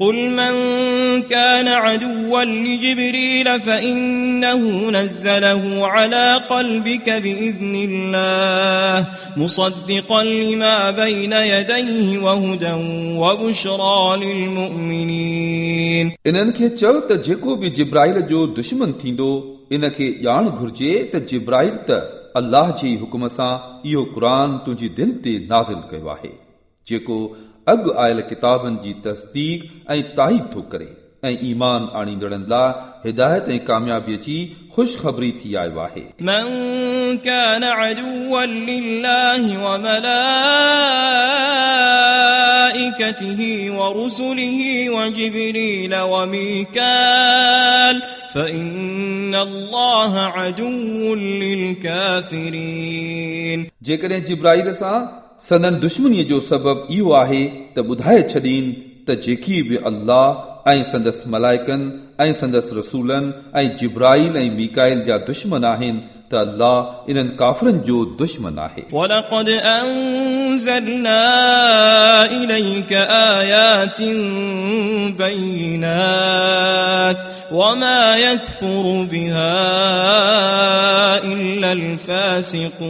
قل من كان عدوا لجبريل فإنه نزله على قلبك بإذن الله مصدقا لما بين يديه وهدى وبشرى للمؤمنين इन्हनि खे चयो त जेको बि जिब्राइल जो दुश्मन थींदो इन खे ॼाण घुर्जे त जिब्राइल त अल्लाह जी हुकुम सां इहो क़ुर तुंहिंजी दिलि ते नाज़िल कयो आहे जेको अॻु आयल किताबनि जी तस्दीक ऐं ताईद थो करे ऐं ईमान आणींदड़नि लाइ हिदायत ऐं कामयाबीअ जी ख़ुशख़बरी थी आयो आहे من كان عدوا لله وملائكته ورسله وجبريل وميكال فإن الله عدو للكافرين जेकॾहिं जिब्राइल सां سدن دشمنيءَ جو سبب اهو آهي ته ٻڌائي ڇڏين त जेकी बि अल्लाह ऐं संदसि मलाइकनि ऐं संदसि रसूलनि ऐं जिब्राइल ऐं मीकाइल जा दुश्मन आहिनि त अल्लाह इन्हनि काफ़रनि जो दुश्मन आहे ولقد أنزلنا إليك آيات بينات وما يكفر بها إلا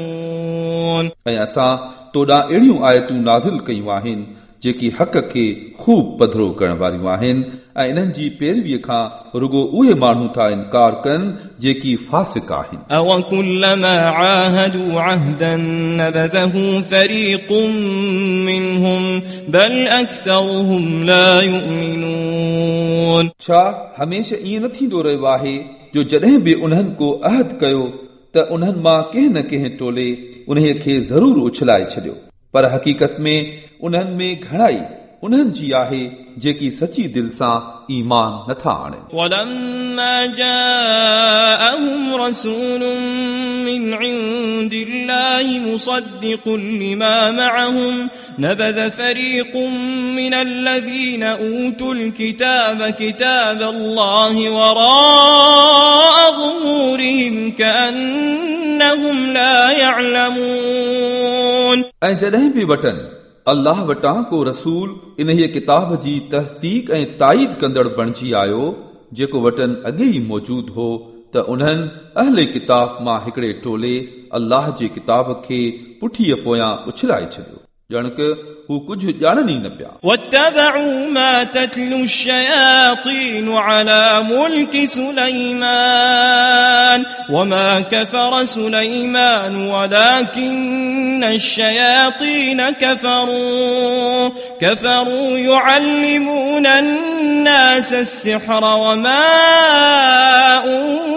الفاسقون ऐं असां तोॾां अहिड़ियूं आयतूं नाज़िल कयूं आहिनि जेकी हक़ खे ख़ूब पधरो करण वारियूं आहिनि ऐं इन्हनि जी पैरवीअ खां रुगो उहे माण्हू था इनकार कनि जेकी फासिक आहिनि। छा हमेशह ईअं न थींदो रहियो आहे जो जॾहिं बि उन्हनि को अहद कयो त उन्हनि माँ कंहिं न कंहिं टोले उन खे ज़रूरु उछलाए छॾियो। पर हक़ीक़त में उन्हनि में घणाई उन्हनि जी आहे जेकी सची दिलि सां ईमान नथा आणनि ولما جاءهم رسول من عند الله مصدق لما معهم نبذ فريق من الذين اوتوا الكتاب كتاب الله وراء ظهورهم كانهم لا يعلمون ۽ جڏهن به وٽن الله وٽان ڪو رسول ان ڪتاب جي تصديق ۽ تائيد ڪندڙ بڻجي آيو جيڪو وٽن اڳي ئي موجود هو ته انهن اهلي ڪتاب مان هڪڙي ٽولي الله جي ڪتاب کي پٺيءَ پويان اڇلائي ڇڏيو ॼणक हू कुझु ॼाणनि ई न पिया واتبعوا ما تتلو الشياطين على ملك سليمان وما كفر سليمان ولكن الشياطين كفروا كفروا يعلمون الناس السحر وما أنزل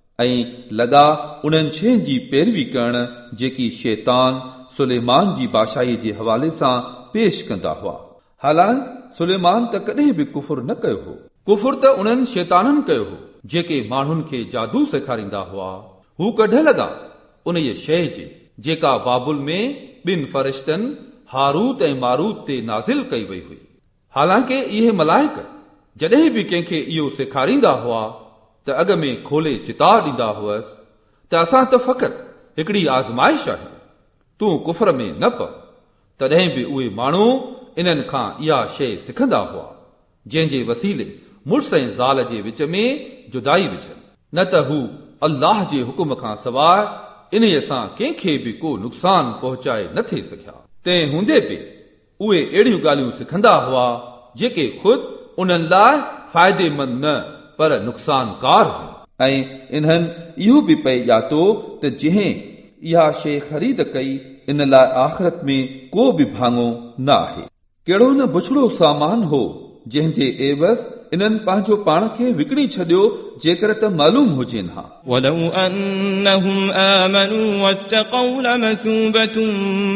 ۽ لڳا انهن شين جي پيروي ڪرڻ جيڪي شيطان سليمان جي بادشاهي جي حوالي سان پيش ڪندا هئا. حالانڪه ڪڏهن به ڪفر نه ڪيو هو. ڪفر ته انهن شيتانن ڪيو هو جيڪي ماڻهن کي جادو سيکاريندا هئا. هو ڪڍ لڳا ان شيءِ جي جيڪا بابل ۾ ٻن فرشتن هاروت ۽ ماروت تي نازل ڪئي وئي هئي. حالانڪه اهي ملائڪ جڏهن به ڪنهن کي اهو سيکاريندا هئا ته اڳ ۾ کولي چتار ڏيندا هئس ته اسان ته فقط هڪڙي آزمائش آهي. تون ڪفر ۾ نه پ تڏهن به اهي ماڻهو انهن کان اها شيءِ سکندا هئا جنهن جي وسيلي مڙس ۽ زال جي وچ ۾ جدائي وجهن. نه ته هو الله جي حڪم کان سواءِ ان سان ڪنهن کي به ڪو نقصان پهچائي نه ٿئي سگهيا. تنهن هوندي به اهي اهڙيون ڳالهيون سکندا هئا جيڪي خود انهن لاءِ فائديمند نه پر نقصانڪار هو. ۽ انهن اهو به پئي ڄاتو ته جنهن اها شيءِ خريد ڪئي ان لاءِ آخرت ۾ ڪو به ڀاڱو نه آهي ڪهڙو نه بڇڙو سامان هو जंहिंजे एवज़ इन्हनि पंहिंजो पाण खे विकिणी छॾियो जेकर त मालूम हुजनि हा ولو أنهم آمنوا واتقوا لمثوبة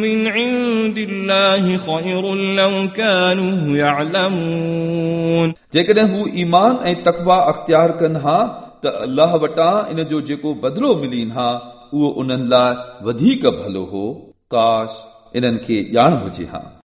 من عند الله خير لو كانوا يعلمون जेकॾहिं हू ईमान ऐं तकवा अख़्तियार कनि हा त अलाह वटां इन जो जेको बदिलो मिलीन हा उहो उन्हनि लाइ वधीक भलो हो काश इन्हनि खे ॼाण हुजे हा